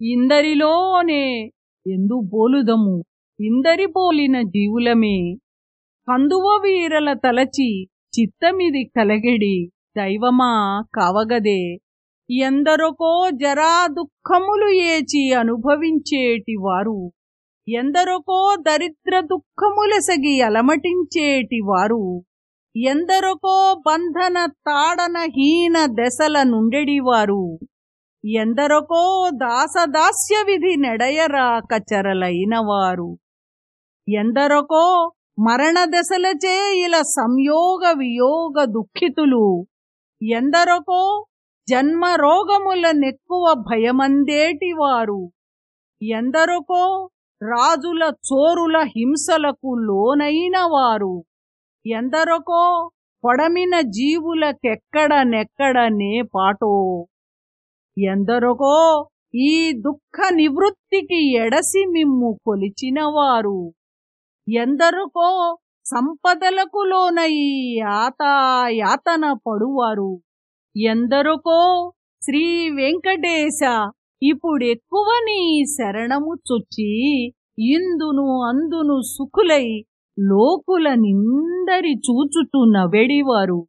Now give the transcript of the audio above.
ఇందరిలోనే ఎందు బోలుదము ఇందరి పోలిన జీవులమే. కందువ వీరల తలచి చిత్తమిది కలగెడి దైవమా కావగదే. ఎందరొకో జరా దుఃఖములు ఏచి అనుభవించేటివారు ఎందరొకో దరిద్ర దుఃఖములసగి అలమటించేటివారు ఎందరొకో బంధన తాడన హీన దశల నుండెడివారు ఎందరొకో దాసదాస్య విధి నెడయరాక చరలైనవారు. ఎందరొకో మరణ దశలచే ఇలా సంయోగ వియోగ దుఃఖితులు. ఎందరొకో జన్మ రోగముల నెక్కువ భయమందేటివారు. ఎందరొకో రాజుల చోరుల హింసలకు లోనైన వారు ఎందరొకో పొడమిన జీవులకెక్కడ నెక్కడనే పాటో. ఎందరొకో ఈ దుఃఖ నివృత్తికి ఎడసి మిమ్ము కొలిచినవారు. ఎందరుకో సంపదలకు లోనై యాతన పడువారు. ఎందరుకో శ్రీ వెంకటేశ ఇప్పుడెక్కువ నీ శరణము చొచ్చి ఇందును అందును సుఖులై లోకుల నిందరి చూచుతూ నవెడివారు.